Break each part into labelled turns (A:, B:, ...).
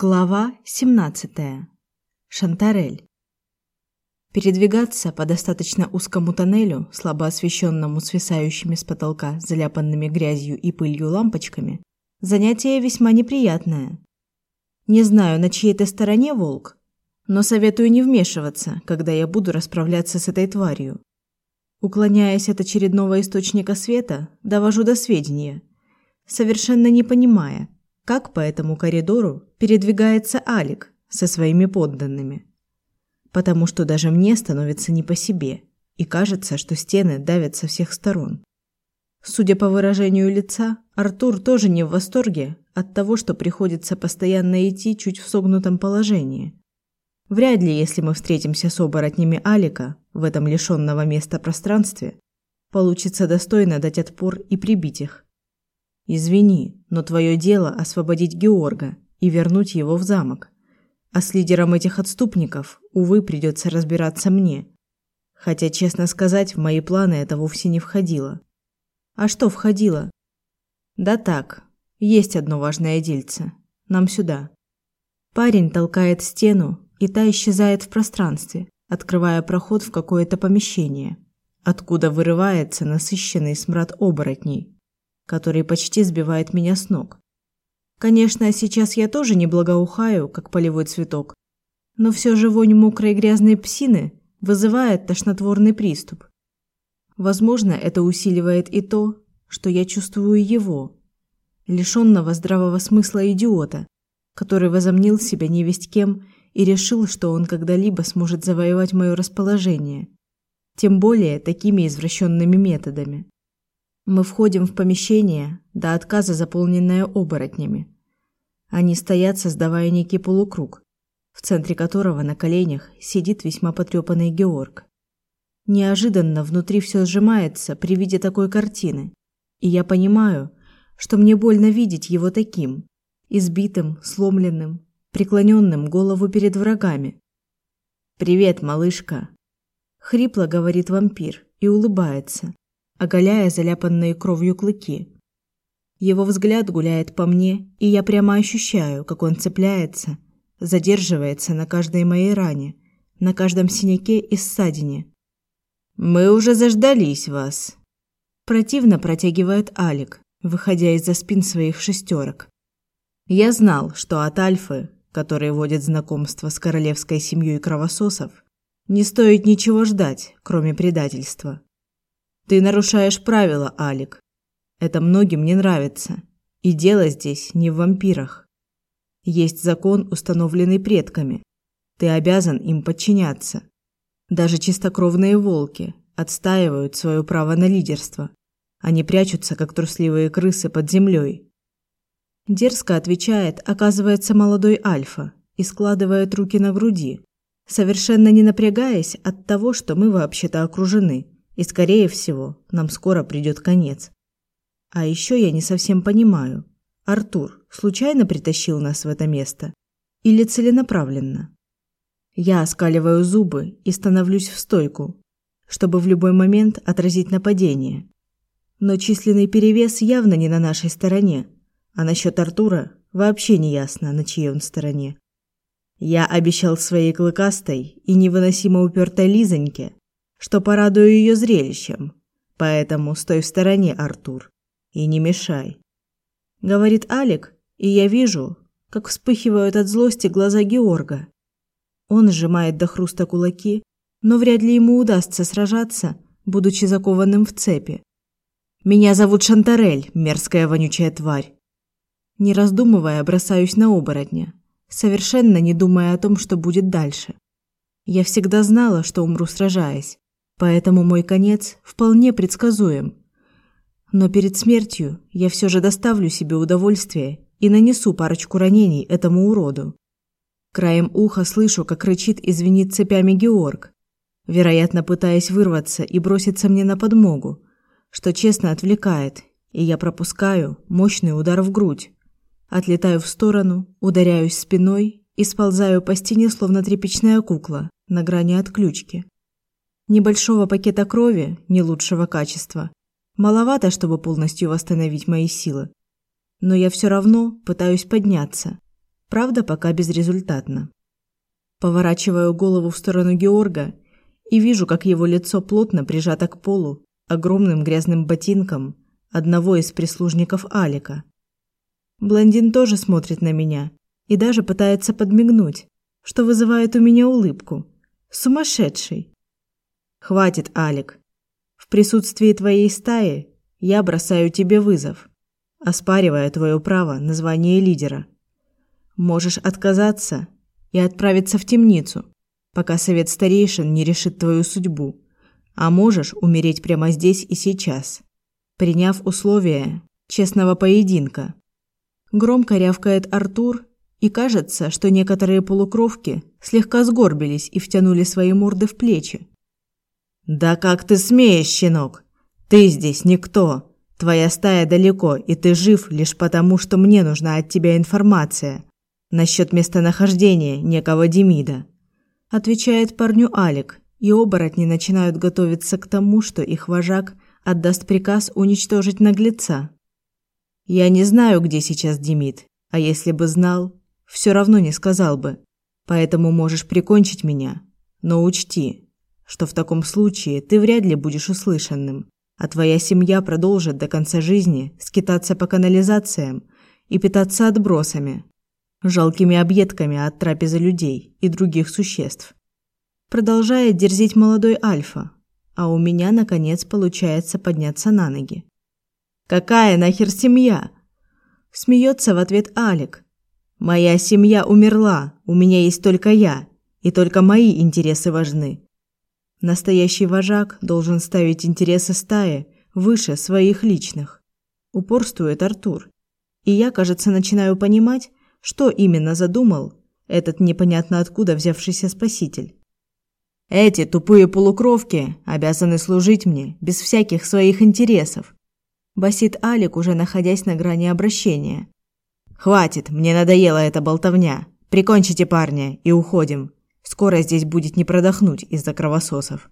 A: Глава 17. Шантарель. Передвигаться по достаточно узкому тоннелю, слабо освещенному свисающими с потолка заляпанными грязью и пылью лампочками, занятие весьма неприятное. Не знаю, на чьей ты стороне волк, но советую не вмешиваться, когда я буду расправляться с этой тварью. Уклоняясь от очередного источника света, довожу до сведения, совершенно не понимая, как по этому коридору передвигается Алик со своими подданными. Потому что даже мне становится не по себе, и кажется, что стены давят со всех сторон. Судя по выражению лица, Артур тоже не в восторге от того, что приходится постоянно идти чуть в согнутом положении. Вряд ли, если мы встретимся с оборотнями Алика в этом лишенного места пространстве, получится достойно дать отпор и прибить их. Извини, но твое дело освободить Георга и вернуть его в замок. А с лидером этих отступников, увы, придется разбираться мне. Хотя, честно сказать, в мои планы это вовсе не входило. А что входило? Да так, есть одно важное дельце. Нам сюда. Парень толкает стену, и та исчезает в пространстве, открывая проход в какое-то помещение, откуда вырывается насыщенный смрад оборотней который почти сбивает меня с ног. Конечно, сейчас я тоже не благоухаю, как полевой цветок, но все же вонь мокрой грязной псины вызывает тошнотворный приступ. Возможно, это усиливает и то, что я чувствую его, лишенного здравого смысла идиота, который возомнил себя невесть кем и решил, что он когда-либо сможет завоевать мое расположение, тем более такими извращенными методами. Мы входим в помещение, до отказа заполненное оборотнями. Они стоят, создавая некий полукруг, в центре которого на коленях сидит весьма потрепанный Георг. Неожиданно внутри все сжимается при виде такой картины, и я понимаю, что мне больно видеть его таким, избитым, сломленным, преклоненным голову перед врагами. Привет, малышка, хрипло говорит вампир и улыбается, оголяя заляпанные кровью клыки. Его взгляд гуляет по мне, и я прямо ощущаю, как он цепляется, задерживается на каждой моей ране, на каждом синяке и ссадине. Мы уже заждались вас. Противно протягивает Алик, выходя из-за спин своих шестерок. Я знал, что от Альфы, который водит знакомство с королевской семьей кровососов, не стоит ничего ждать, кроме предательства. Ты нарушаешь правила, Алик. Это многим не нравится. И дело здесь не в вампирах. Есть закон, установленный предками. Ты обязан им подчиняться. Даже чистокровные волки отстаивают свое право на лидерство. Они прячутся, как трусливые крысы под землей. Дерзко отвечает, оказывается, молодой альфа и складывает руки на груди, совершенно не напрягаясь от того, что мы вообще-то окружены. И скорее всего, нам скоро придет конец. А еще я не совсем понимаю. Артур случайно притащил нас в это место или целенаправленно? Я оскаливаю зубы и становлюсь в стойку, чтобы в любой момент отразить нападение. Но численный перевес явно не на нашей стороне, а насчет Артура вообще не ясно, на чьей он стороне. Я обещал своей клыкастой и невыносимо упертой Лизоньке, что порадую ее зрелищем. Поэтому стой в стороне, Артур, и не мешай. Говорит Алик, и я вижу, как вспыхивают от злости глаза Георга. Он сжимает до хруста кулаки, но вряд ли ему удастся сражаться, будучи закованным в цепи. Меня зовут Шантарель, мерзкая вонючая тварь. Не раздумывая, бросаюсь на оборотня, совершенно не думая о том, что будет дальше. Я всегда знала, что умру сражаясь, Поэтому мой конец вполне предсказуем. Но перед смертью я все же доставлю себе удовольствие и нанесу парочку ранений этому уроду. Краем уха слышу, как рычит и цепями Георг, вероятно, пытаясь вырваться и броситься мне на подмогу, что честно отвлекает, и я пропускаю мощный удар в грудь. Отлетаю в сторону, ударяюсь спиной и сползаю по стене, словно тряпичная кукла, на грани отключки. Небольшого пакета крови, не лучшего качества, маловато, чтобы полностью восстановить мои силы. Но я все равно пытаюсь подняться. Правда, пока безрезультатно. Поворачиваю голову в сторону Георга и вижу, как его лицо плотно прижато к полу огромным грязным ботинком одного из прислужников Алика. Блондин тоже смотрит на меня и даже пытается подмигнуть, что вызывает у меня улыбку. Сумасшедший. Хватит, Алик. В присутствии твоей стаи я бросаю тебе вызов, оспаривая твое право на звание лидера. Можешь отказаться и отправиться в темницу, пока совет старейшин не решит твою судьбу, а можешь умереть прямо здесь и сейчас, приняв условия честного поединка. Громко рявкает Артур, и кажется, что некоторые полукровки слегка сгорбились и втянули свои морды в плечи. Да как ты смеешь, щенок? Ты здесь никто. Твоя стая далеко, и ты жив лишь потому, что мне нужна от тебя информация насчет местонахождения некого Демида. Отвечает парню Алик, и оборотни начинают готовиться к тому, что их вожак отдаст приказ уничтожить наглеца. Я не знаю, где сейчас Демид, а если бы знал, все равно не сказал бы. Поэтому можешь прикончить меня, но учти, что в таком случае ты вряд ли будешь услышанным, а твоя семья продолжит до конца жизни скитаться по канализациям и питаться отбросами, жалкими объедками от трапезы людей и других существ. Продолжает дерзить молодой альфа, а у меня наконец получается подняться на ноги. Какая нахер семья? Смеется в ответ Алик. Моя семья умерла, у меня есть только я, и только мои интересы важны. Настоящий вожак должен ставить интересы стаи выше своих личных. Упорствует Артур. И я, кажется, начинаю понимать, что именно задумал этот непонятно откуда взявшийся спаситель. Эти тупые полукровки обязаны служить мне без всяких своих интересов, басит Алик, уже находясь на грани обращения. Хватит, мне надоела эта болтовня. Прикончите парня и уходим. Скоро здесь будет не продохнуть из-за кровососов.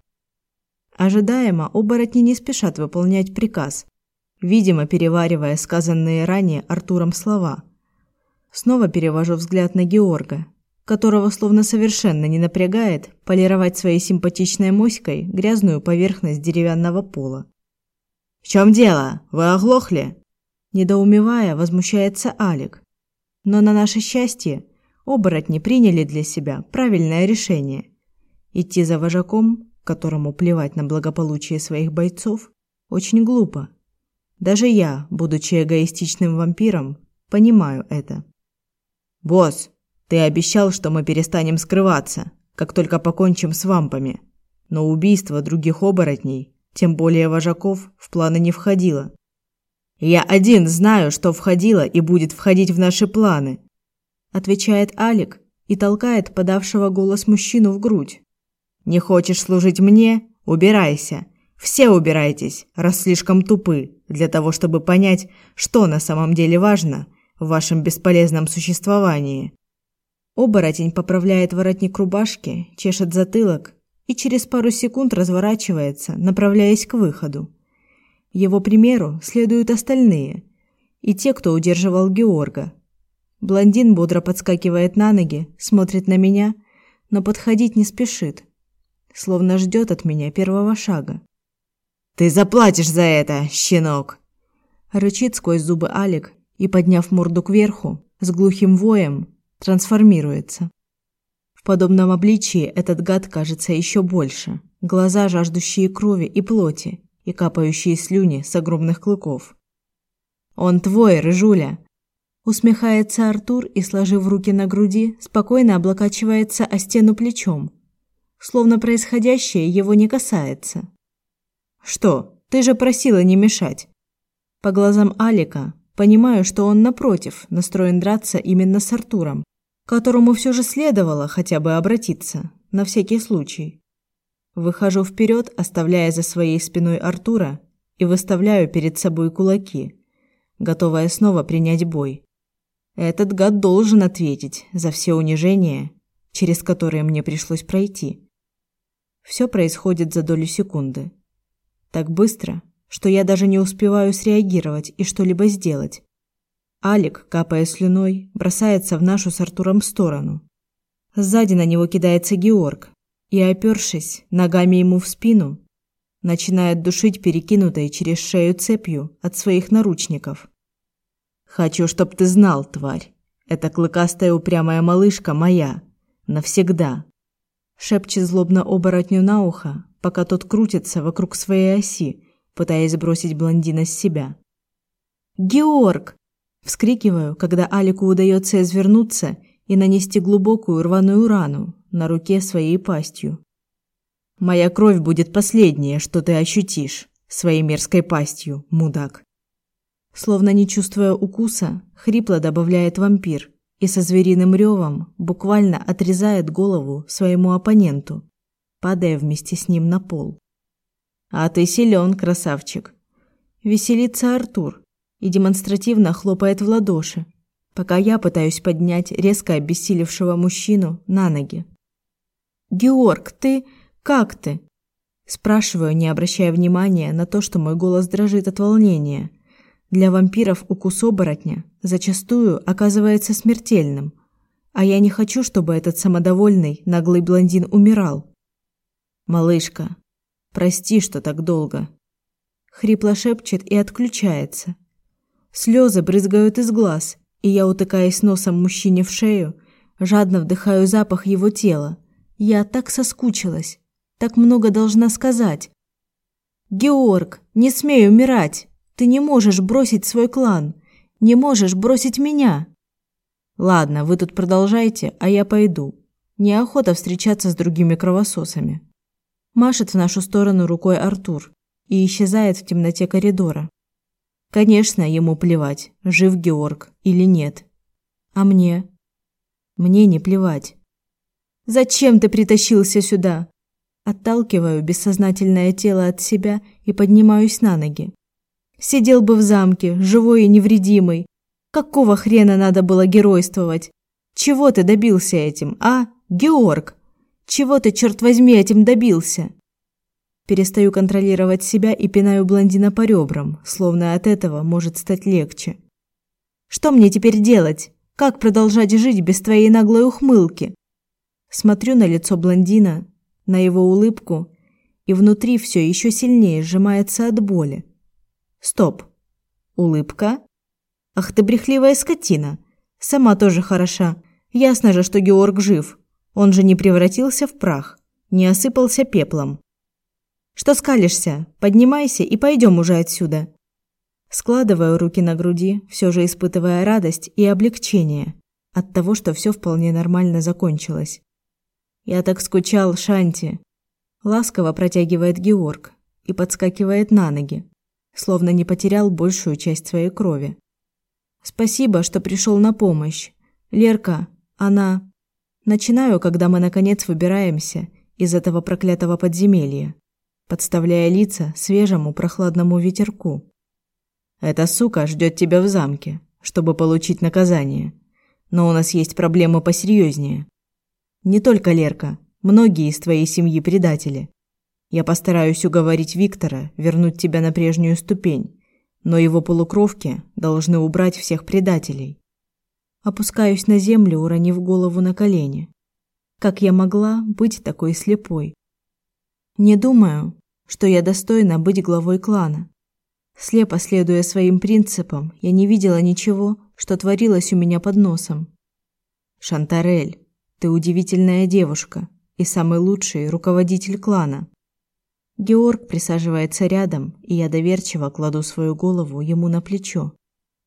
A: Ожидаемо оборотни не спешат выполнять приказ, видимо, переваривая сказанные ранее Артуром слова. Снова перевожу взгляд на Георга, которого словно совершенно не напрягает полировать своей симпатичной моськой грязную поверхность деревянного пола. В чем дело? Вы оглохли? недоумевая, возмущается Алик. Но на наше счастье, оборотни приняли для себя правильное решение. Идти за вожаком, которому плевать на благополучие своих бойцов, очень глупо. Даже я, будучи эгоистичным вампиром, понимаю это. Босс, ты обещал, что мы перестанем скрываться, как только покончим с вампами. Но убийство других оборотней, тем более вожаков, в планы не входило. Я один знаю, что входило и будет входить в наши планы, отвечает Алик и толкает подавшего голос мужчину в грудь. Не хочешь служить мне? Убирайся. Все убирайтесь, раз слишком тупы для того, чтобы понять, что на самом деле важно в вашем бесполезном существовании. Оборотень поправляет воротник рубашки, чешет затылок и через пару секунд разворачивается, направляясь к выходу. Его примеру следуют остальные и те, кто удерживал Георга. Блондин бодро подскакивает на ноги, смотрит на меня, но подходить не спешит, словно ждет от меня первого шага. Ты заплатишь за это, щенок, рычит сквозь зубы Алик, и, подняв морду кверху, с глухим воем трансформируется. В подобном обличии этот гад кажется еще больше. Глаза, жаждущие крови и плоти, и капающие слюни с огромных клыков. Он твой, рыжуля, усмехается Артур и, сложив руки на груди, спокойно облокачивается о стену плечом, словно происходящее его не касается. Что? Ты же просила не мешать. По глазам Алика Понимаю, что он напротив, настроен драться именно с Артуром, которому все же следовало хотя бы обратиться, на всякий случай. Выхожу вперед, оставляя за своей спиной Артура, и выставляю перед собой кулаки, готовая снова принять бой. Этот гад должен ответить за все унижения, через которые мне пришлось пройти. Все происходит за долю секунды. Так быстро, что я даже не успеваю среагировать и что-либо сделать. Алик, капая слюной, бросается в нашу с Артуром сторону. Сзади на него кидается Георг и, опершись ногами ему в спину, начинает душить перекинутой через шею цепью от своих наручников. Хочу, чтоб ты знал, тварь, эта клыкастая упрямая малышка моя навсегда. Шепчет злобно оборотню на ухо, пока тот крутится вокруг своей оси, пытаясь сбросить блондина с себя. Георг, вскрикиваю, когда Алику удается извернуться и нанести глубокую рваную рану на руке своей пастью. Моя кровь будет последнее, что ты ощутишь своей мерзкой пастью, мудак. Словно не чувствуя укуса, хрипло добавляет вампир и со звериным ревом буквально отрезает голову своему оппоненту, падая вместе с ним на пол. А ты силен, красавчик. Веселится Артур и демонстративно хлопает в ладоши, пока я пытаюсь поднять резко обессилевшего мужчину на ноги. Георг, ты как ты? спрашиваю, не обращая внимания на то, что мой голос дрожит от волнения. Для вампиров укус оборотня зачастую оказывается смертельным, а я не хочу, чтобы этот самодовольный, наглый блондин умирал. Малышка, прости, что так долго. Хрипло шепчет и отключается. Слезы брызгают из глаз, и я, утыкаясь носом мужчине в шею, жадно вдыхаю запах его тела. Я так соскучилась, так много должна сказать. Георг, не смей умирать. Ты не можешь бросить свой клан, не можешь бросить меня. Ладно, вы тут продолжайте, а я пойду. Неохота встречаться с другими кровососами. Машет в нашу сторону рукой Артур и исчезает в темноте коридора. Конечно, ему плевать, жив Георг или нет. А мне? Мне не плевать. Зачем ты притащился сюда? Отталкиваю бессознательное тело от себя и поднимаюсь на ноги. Сидел бы в замке, живой и невредимый. Какого хрена надо было геройствовать? Чего ты добился этим, а, Георг? Чего ты, черт возьми, этим добился? Перестаю контролировать себя и пинаю блондина по ребрам, словно от этого может стать легче. Что мне теперь делать? Как продолжать жить без твоей наглой ухмылки? Смотрю на лицо блондина, на его улыбку, и внутри все еще сильнее сжимается от боли. Стоп. Улыбка? Ах ты брехливая скотина. Сама тоже хороша. Ясно же, что Георг жив. Он же не превратился в прах, не осыпался пеплом. Что скалишься? Поднимайся и пойдем уже отсюда. Складываю руки на груди, все же испытывая радость и облегчение от того, что все вполне нормально закончилось. Я так скучал, Шанти. Ласково протягивает Георг и подскакивает на ноги словно не потерял большую часть своей крови. Спасибо, что пришел на помощь. Лерка, она начинаю, когда мы наконец выбираемся из этого проклятого подземелья, подставляя лица свежему прохладному ветерку. Эта сука ждет тебя в замке, чтобы получить наказание. Но у нас есть проблемы посерьезнее. Не только Лерка, многие из твоей семьи предатели. Я постараюсь уговорить Виктора вернуть тебя на прежнюю ступень, но его полукровки должны убрать всех предателей. Опускаюсь на землю, уронив голову на колени. Как я могла быть такой слепой? Не думаю, что я достойна быть главой клана. Слепо следуя своим принципам, я не видела ничего, что творилось у меня под носом. Шантарель, ты удивительная девушка и самый лучший руководитель клана. Георг присаживается рядом, и я доверчиво кладу свою голову ему на плечо,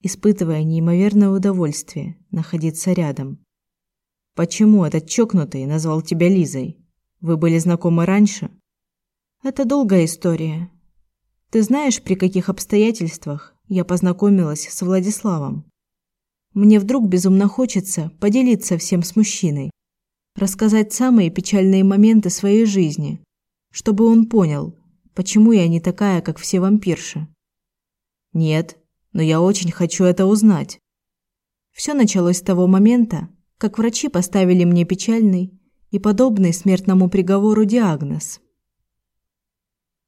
A: испытывая неимоверное удовольствие находиться рядом. Почему этот чокнутый назвал тебя Лизой? Вы были знакомы раньше? Это долгая история. Ты знаешь, при каких обстоятельствах я познакомилась с Владиславом? Мне вдруг безумно хочется поделиться всем с мужчиной, рассказать самые печальные моменты своей жизни, чтобы он понял, почему я не такая, как все вампирши. Нет, но я очень хочу это узнать. Все началось с того момента, как врачи поставили мне печальный и подобный смертному приговору диагноз.